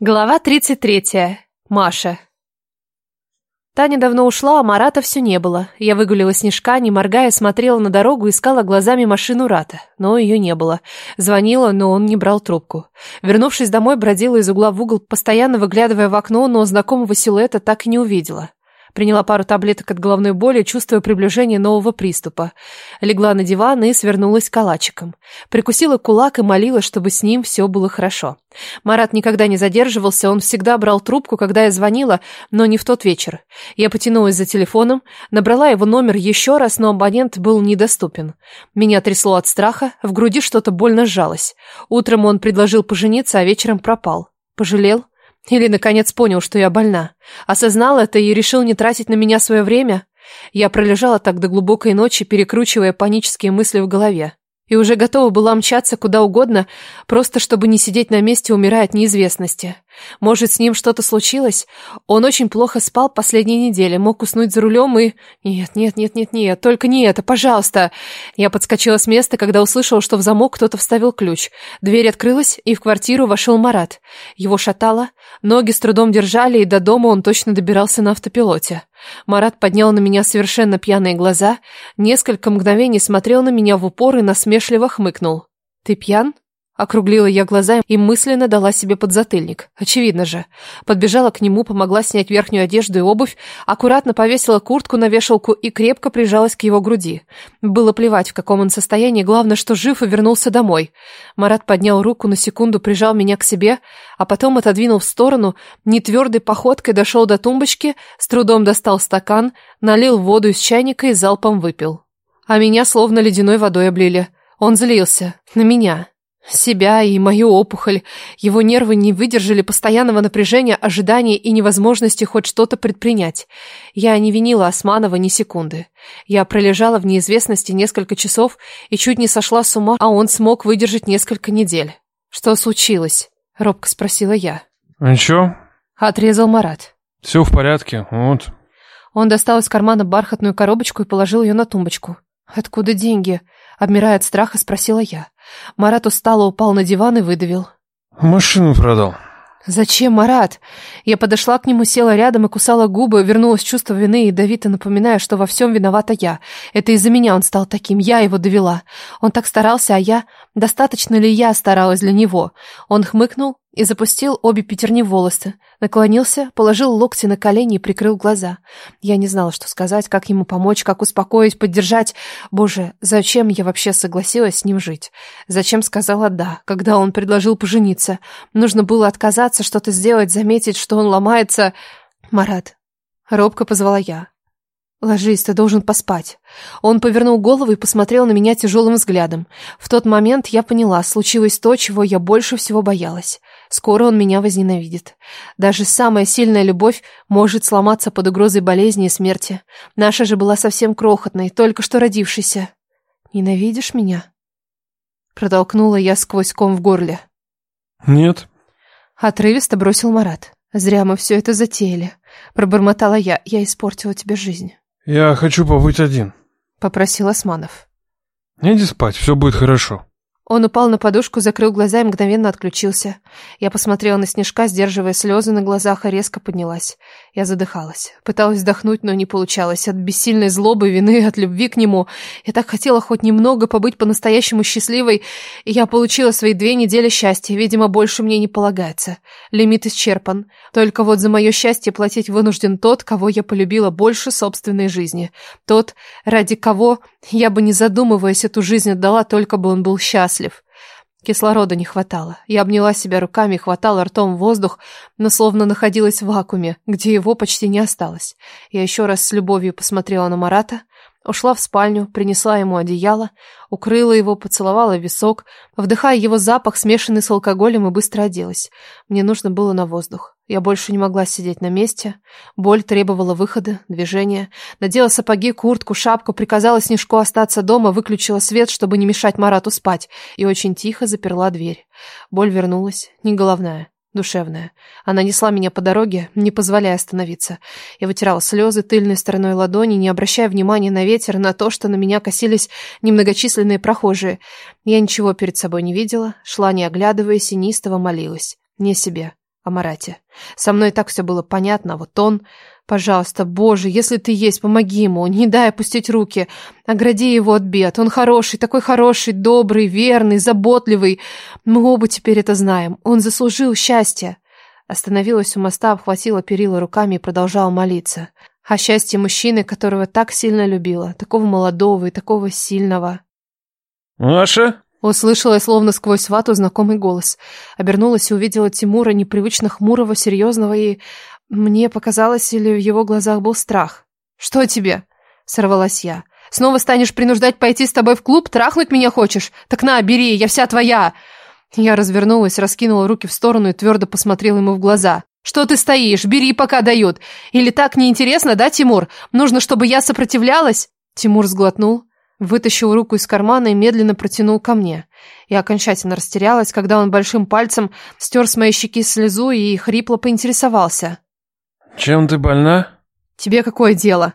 Глава 33. Маша. Таня давно ушла, а Марата все не было. Я выгулила снежка, не моргая, смотрела на дорогу, искала глазами машину Рата. Но ее не было. Звонила, но он не брал трубку. Вернувшись домой, бродила из угла в угол, постоянно выглядывая в окно, но знакомого силуэта так и не увидела. Приняла пару таблеток от головной боли, чувствуя приближение нового приступа. Легла на диван и свернулась калачиком. Прикусила кулак и молилась, чтобы с ним все было хорошо. Марат никогда не задерживался, он всегда брал трубку, когда я звонила, но не в тот вечер. Я потянулась за телефоном, набрала его номер еще раз, но абонент был недоступен. Меня трясло от страха, в груди что-то больно сжалось. Утром он предложил пожениться, а вечером пропал. Пожалел? Или, наконец, понял, что я больна. Осознал это и решил не тратить на меня свое время. Я пролежала так до глубокой ночи, перекручивая панические мысли в голове. И уже готова была мчаться куда угодно, просто чтобы не сидеть на месте, умирая от неизвестности. Может, с ним что-то случилось? Он очень плохо спал последние недели, мог уснуть за рулем и... Нет, нет, нет, нет, нет, только не это, пожалуйста. Я подскочила с места, когда услышала, что в замок кто-то вставил ключ. Дверь открылась, и в квартиру вошел Марат. Его шатало, ноги с трудом держали, и до дома он точно добирался на автопилоте. Марат поднял на меня совершенно пьяные глаза, несколько мгновений смотрел на меня в упор и насмешливо хмыкнул. «Ты пьян?» Округлила я глаза и мысленно дала себе подзатыльник. Очевидно же. Подбежала к нему, помогла снять верхнюю одежду и обувь, аккуратно повесила куртку на вешалку и крепко прижалась к его груди. Было плевать, в каком он состоянии, главное, что жив и вернулся домой. Марат поднял руку на секунду, прижал меня к себе, а потом отодвинул в сторону, нетвердой походкой дошел до тумбочки, с трудом достал стакан, налил воду из чайника и залпом выпил. А меня словно ледяной водой облили. Он злился. На меня. Себя и мою опухоль. Его нервы не выдержали постоянного напряжения, ожидания и невозможности хоть что-то предпринять. Я не винила Османова ни секунды. Я пролежала в неизвестности несколько часов и чуть не сошла с ума, а он смог выдержать несколько недель. «Что случилось?» — робко спросила я. «Ничего?» — отрезал Марат. «Все в порядке, вот». Он достал из кармана бархатную коробочку и положил ее на тумбочку. «Откуда деньги?» — обмирая от страха, спросила я. Марат устало упал на диван и выдавил. Машину продал. «Зачем, Марат?» Я подошла к нему, села рядом и кусала губы, вернулось чувство вины и давито напоминая, что во всем виновата я. Это из-за меня он стал таким, я его довела. Он так старался, а я... Достаточно ли я старалась для него? Он хмыкнул и запустил обе пятерни в волосы. Наклонился, положил локти на колени и прикрыл глаза. Я не знала, что сказать, как ему помочь, как успокоить, поддержать. Боже, зачем я вообще согласилась с ним жить? Зачем сказала «да», когда он предложил пожениться? Нужно было отказаться, что-то сделать, заметить, что он ломается. «Марат», — робко позвала я. «Ложись, ты должен поспать». Он повернул голову и посмотрел на меня тяжелым взглядом. В тот момент я поняла, случилось то, чего я больше всего боялась. Скоро он меня возненавидит. Даже самая сильная любовь может сломаться под угрозой болезни и смерти. Наша же была совсем крохотной, только что родившейся. «Ненавидишь меня?» Протолкнула я сквозь ком в горле. «Нет». Отрывисто бросил Марат. «Зря мы все это затеяли». Пробормотала я. «Я испортила тебе жизнь». «Я хочу побыть один», — попросил Османов. «Иди спать, все будет хорошо». Он упал на подушку, закрыл глаза и мгновенно отключился. Я посмотрела на Снежка, сдерживая слезы на глазах, и резко поднялась. Я задыхалась. Пыталась вдохнуть, но не получалось. От бессильной злобы, вины, от любви к нему. Я так хотела хоть немного побыть по-настоящему счастливой, и я получила свои две недели счастья. Видимо, больше мне не полагается. Лимит исчерпан. Только вот за мое счастье платить вынужден тот, кого я полюбила больше собственной жизни. Тот, ради кого я бы, не задумываясь, эту жизнь отдала, только бы он был счастлив. Кислорода не хватало. Я обняла себя руками, хватала ртом воздух, но словно находилась в вакууме, где его почти не осталось. Я еще раз с любовью посмотрела на Марата, ушла в спальню, принесла ему одеяло, укрыла его, поцеловала висок, вдыхая его запах, смешанный с алкоголем, и быстро оделась. Мне нужно было на воздух. Я больше не могла сидеть на месте. Боль требовала выхода, движения. Надела сапоги, куртку, шапку, приказала Снежку остаться дома, выключила свет, чтобы не мешать Марату спать, и очень тихо заперла дверь. Боль вернулась, не головная, душевная. Она несла меня по дороге, не позволяя остановиться. Я вытирала слезы тыльной стороной ладони, не обращая внимания на ветер, на то, что на меня косились немногочисленные прохожие. Я ничего перед собой не видела, шла не оглядываясь и неистово молилась. Не себе, о Марате. Со мной так все было понятно, а вот он... Пожалуйста, Боже, если ты есть, помоги ему, не дай опустить руки, огради его от бед. Он хороший, такой хороший, добрый, верный, заботливый. Мы оба теперь это знаем. Он заслужил счастья. Остановилась у моста, обхватила перила руками и продолжала молиться. О счастье мужчины, которого так сильно любила, такого молодого и такого сильного. «Маша?» Услышала словно сквозь вату знакомый голос. Обернулась и увидела Тимура, непривычно хмурого, серьезного, и мне показалось, или в его глазах был страх. «Что тебе?» — сорвалась я. «Снова станешь принуждать пойти с тобой в клуб? Трахнуть меня хочешь? Так на, бери, я вся твоя!» Я развернулась, раскинула руки в сторону и твердо посмотрела ему в глаза. «Что ты стоишь? Бери, пока дают! Или так неинтересно, да, Тимур? Нужно, чтобы я сопротивлялась?» Тимур сглотнул, вытащил руку из кармана и медленно протянул ко мне. Я окончательно растерялась, когда он большим пальцем стер с моей щеки слезу и хрипло поинтересовался. «Чем ты больна?» «Тебе какое дело?»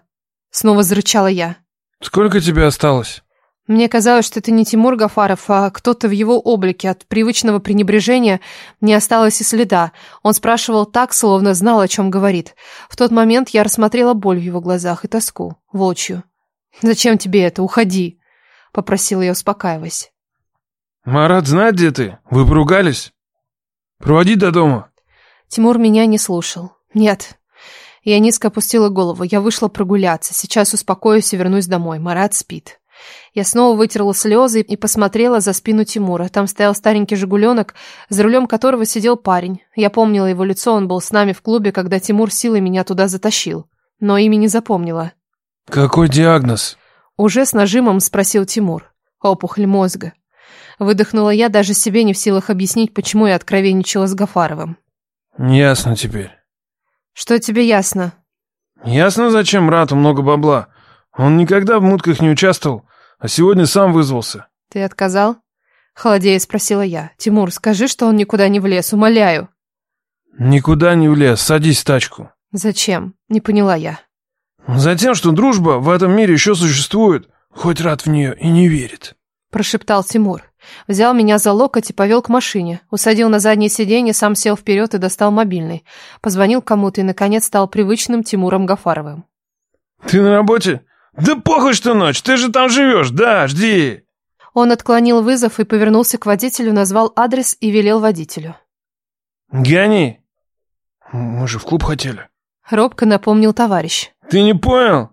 Снова зарычала я. «Сколько тебе осталось?» Мне казалось, что это не Тимур Гафаров, а кто-то в его облике. От привычного пренебрежения не осталось и следа. Он спрашивал так, словно знал, о чем говорит. В тот момент я рассмотрела боль в его глазах и тоску, волчью. «Зачем тебе это? Уходи!» — попросила я, успокаиваясь. «Марат знает, где ты? Вы поругались? Проводи до дома». Тимур меня не слушал. «Нет». Я низко опустила голову. Я вышла прогуляться. Сейчас успокоюсь и вернусь домой. Марат спит. Я снова вытерла слезы и посмотрела за спину Тимура. Там стоял старенький «Жигуленок», за рулем которого сидел парень. Я помнила его лицо, он был с нами в клубе, когда Тимур силой меня туда затащил. Но имя не запомнила. «Какой диагноз?» Уже с нажимом спросил Тимур. «Опухоль мозга». Выдохнула я, даже себе не в силах объяснить, почему я откровенничала с Гафаровым. «Ясно теперь». «Что тебе ясно?» «Ясно, зачем брату много бабла. Он никогда в мутках не участвовал, а сегодня сам вызвался». «Ты отказал?» Холодея спросила я. «Тимур, скажи, что он никуда не влез, умоляю». «Никуда не влез, садись в тачку». «Зачем?» Не поняла я. «Затем, что дружба в этом мире еще существует, хоть рад в нее и не верит», прошептал Тимур. Взял меня за локоть и повел к машине. Усадил на заднее сиденье, сам сел вперед и достал мобильный. Позвонил кому-то и, наконец, стал привычным Тимуром Гафаровым. «Ты на работе? Да похуй, что ночь, ты же там живешь, да, жди!» Он отклонил вызов и повернулся к водителю, назвал адрес и велел водителю. «Гони! Мы же в клуб хотели». Робко напомнил товарищ. «Ты не понял?